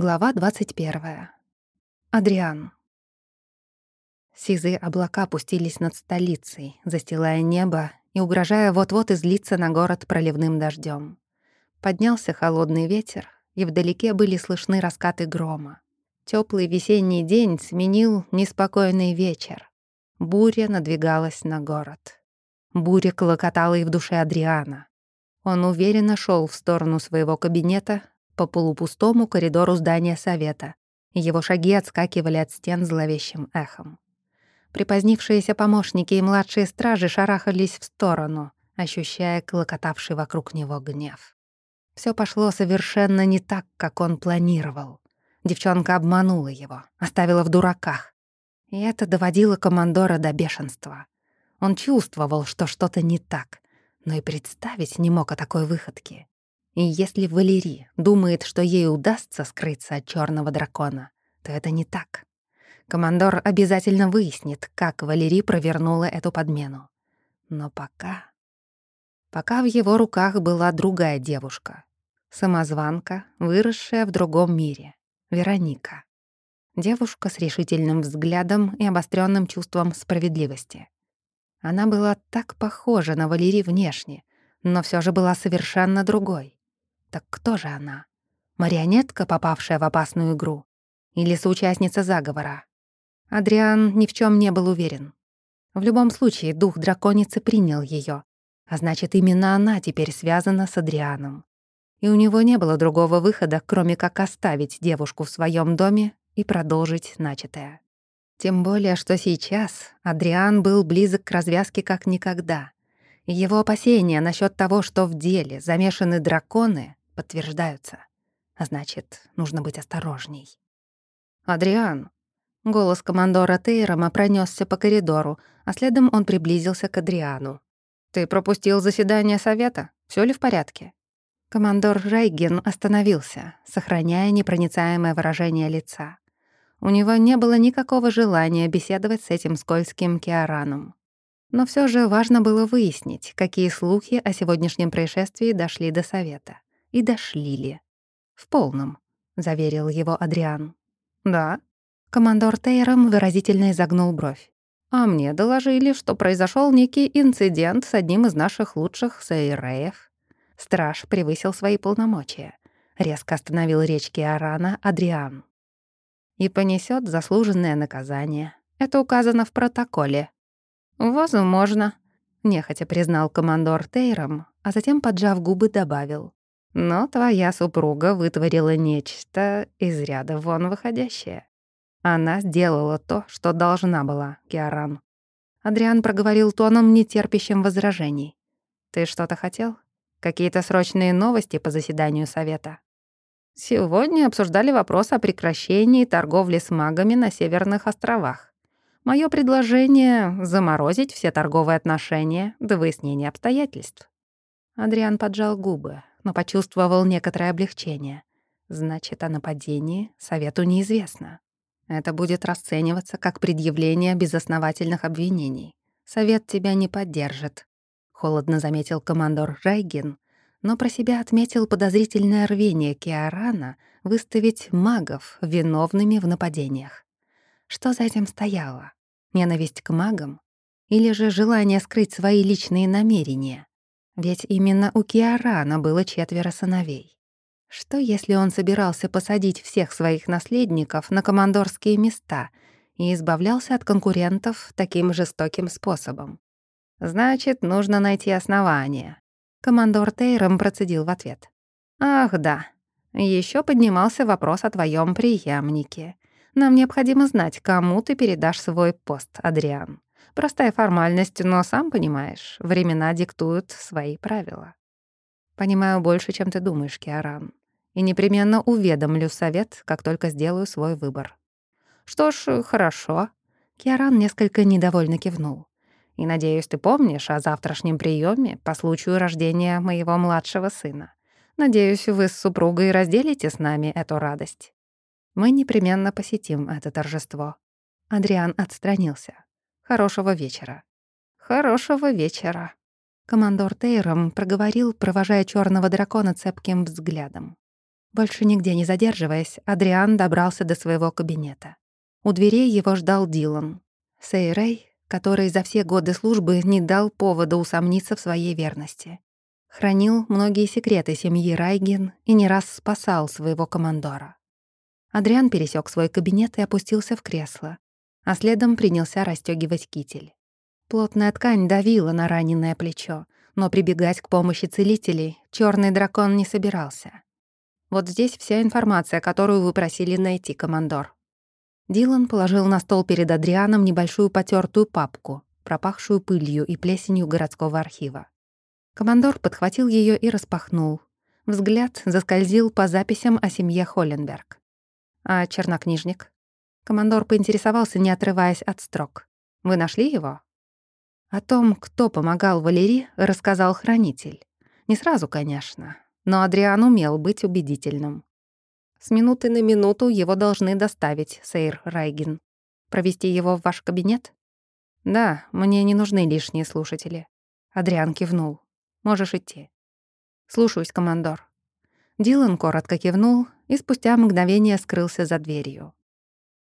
Глава 21. Адриан. Сизые облака пустились над столицей, застилая небо и угрожая вот-вот излиться на город проливным дождем. Поднялся холодный ветер, и вдалеке были слышны раскаты грома. Теплый весенний день сменил неспокойный вечер. Буря надвигалась на город. Буря клокотала и в душе Адриана. Он уверенно шел в сторону своего кабинета, по полупустому коридору здания совета. Его шаги отскакивали от стен зловещим эхом. Припозднившиеся помощники и младшие стражи шарахались в сторону, ощущая клокотавший вокруг него гнев. Все пошло совершенно не так, как он планировал. Девчонка обманула его, оставила в дураках. И это доводило командора до бешенства. Он чувствовал, что что-то не так, но и представить не мог о такой выходке. И если Валерий думает, что ей удастся скрыться от черного дракона, то это не так. Командор обязательно выяснит, как Валерий провернула эту подмену. Но пока... Пока в его руках была другая девушка. Самозванка, выросшая в другом мире. Вероника. Девушка с решительным взглядом и обостренным чувством справедливости. Она была так похожа на Валерий внешне, но все же была совершенно другой. Так кто же она? Марионетка, попавшая в опасную игру? Или соучастница заговора? Адриан ни в чем не был уверен. В любом случае, дух драконицы принял ее, а значит, именно она теперь связана с Адрианом. И у него не было другого выхода, кроме как оставить девушку в своем доме и продолжить начатое. Тем более, что сейчас Адриан был близок к развязке как никогда. Его опасения насчет того, что в деле замешаны драконы, подтверждаются. А значит, нужно быть осторожней. «Адриан!» Голос командора Тейрома пронесся по коридору, а следом он приблизился к Адриану. «Ты пропустил заседание совета? Все ли в порядке?» Командор Райген остановился, сохраняя непроницаемое выражение лица. У него не было никакого желания беседовать с этим скользким Киараном. Но все же важно было выяснить, какие слухи о сегодняшнем происшествии дошли до совета и дошли ли. «В полном», — заверил его Адриан. «Да». Командор Тейром выразительно изогнул бровь. «А мне доложили, что произошел некий инцидент с одним из наших лучших сейреев». Страж превысил свои полномочия. Резко остановил речь Киарана Адриан. «И понесет заслуженное наказание. Это указано в протоколе». «Возможно», — нехотя признал командор Тейром, а затем, поджав губы, добавил. Но твоя супруга вытворила нечто из ряда вон выходящее. Она сделала то, что должна была, Киаран. Адриан проговорил тоном, нетерпящим возражений. «Ты что-то хотел? Какие-то срочные новости по заседанию совета?» «Сегодня обсуждали вопрос о прекращении торговли с магами на Северных островах. Моё предложение — заморозить все торговые отношения до выяснения обстоятельств». Адриан поджал губы, но почувствовал некоторое облегчение. Значит, о нападении совету неизвестно. Это будет расцениваться как предъявление безосновательных обвинений. Совет тебя не поддержит, холодно заметил командор Райгин, но про себя отметил подозрительное рвение Киарана выставить магов виновными в нападениях. Что за этим стояло? Ненависть к магам? Или же желание скрыть свои личные намерения? Ведь именно у Киарана было четверо сыновей. Что, если он собирался посадить всех своих наследников на командорские места и избавлялся от конкурентов таким жестоким способом? Значит, нужно найти основание. Командор Тейром процедил в ответ. «Ах, да. Еще поднимался вопрос о твоем преемнике. Нам необходимо знать, кому ты передашь свой пост, Адриан. Простая формальность, но сам понимаешь, времена диктуют свои правила. Понимаю больше, чем ты думаешь, Киаран. И непременно уведомлю совет, как только сделаю свой выбор. Что ж, хорошо. Киаран несколько недовольно кивнул. И надеюсь, ты помнишь о завтрашнем приеме по случаю рождения моего младшего сына. Надеюсь, вы с супругой разделите с нами эту радость. Мы непременно посетим это торжество. Адриан отстранился. Хорошего вечера». «Хорошего вечера», — командор Тейром проговорил, провожая черного дракона цепким взглядом. Больше нигде не задерживаясь, Адриан добрался до своего кабинета. У дверей его ждал Дилан. Сейрей, который за все годы службы не дал повода усомниться в своей верности. Хранил многие секреты семьи Райген и не раз спасал своего командора. Адриан пересек свой кабинет и опустился в кресло, а следом принялся расстегивать китель. Плотная ткань давила на раненое плечо, но прибегать к помощи целителей черный дракон не собирался. Вот здесь вся информация, которую вы просили найти, командор. Дилан положил на стол перед Адрианом небольшую потертую папку, пропахшую пылью и плесенью городского архива. Командор подхватил ее и распахнул. Взгляд заскользил по записям о семье Холленберг. А чернокнижник? Командор поинтересовался, не отрываясь от строк. «Вы нашли его?» О том, кто помогал Валерии, рассказал хранитель. Не сразу, конечно, но Адриан умел быть убедительным. С минуты на минуту его должны доставить, Сейр Райгин. Провести его в ваш кабинет? Да, мне не нужны лишние слушатели. Адриан кивнул. Можешь идти. Слушаюсь, командор. Дилан коротко кивнул и спустя мгновение скрылся за дверью.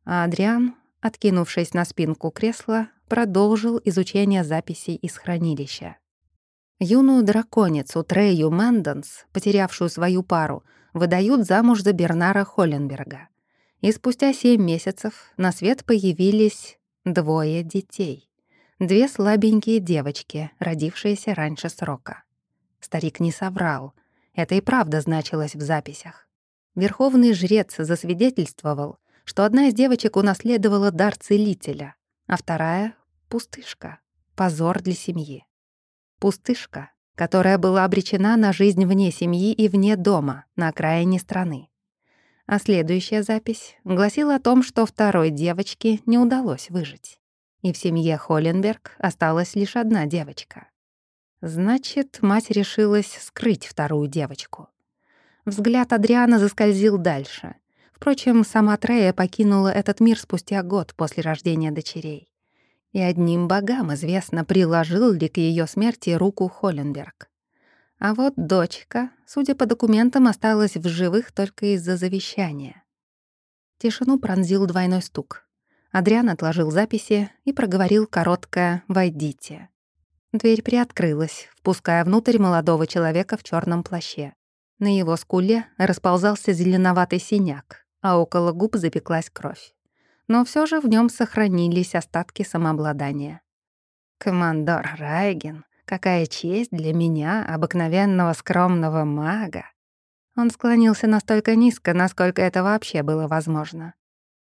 А Адриан, откинувшись на спинку кресла, продолжил изучение записей из хранилища. Юную драконицу Трею Мэндонс, потерявшую свою пару, выдают замуж за Бернара Холленберга. И спустя семь месяцев на свет появились двое детей. Две слабенькие девочки, родившиеся раньше срока. Старик не соврал. Это и правда значилось в записях. Верховный жрец засвидетельствовал, что одна из девочек унаследовала дар целителя, а вторая — пустышка, позор для семьи. Пустышка, которая была обречена на жизнь вне семьи и вне дома, на окраине страны. А следующая запись гласила о том, что второй девочке не удалось выжить. И в семье Холленберг осталась лишь одна девочка. Значит, мать решилась скрыть вторую девочку. Взгляд Адриана заскользил дальше. Впрочем, сама Трея покинула этот мир спустя год после рождения дочерей и одним богам известно, приложил ли к ее смерти руку Холленберг. А вот дочка, судя по документам, осталась в живых только из-за завещания. Тишину пронзил двойной стук. Адриан отложил записи и проговорил короткое «Войдите». Дверь приоткрылась, впуская внутрь молодого человека в черном плаще. На его скуле расползался зеленоватый синяк, а около губ запеклась кровь но все же в нем сохранились остатки самообладания. «Командор Райген, какая честь для меня, обыкновенного скромного мага!» Он склонился настолько низко, насколько это вообще было возможно.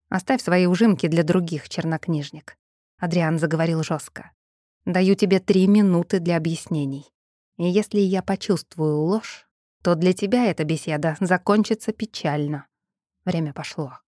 «Оставь свои ужимки для других, чернокнижник», — Адриан заговорил жестко. «Даю тебе три минуты для объяснений. И если я почувствую ложь, то для тебя эта беседа закончится печально. Время пошло».